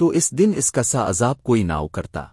تو اس دن اس کا سا عذاب کوئی نہ کرتا۔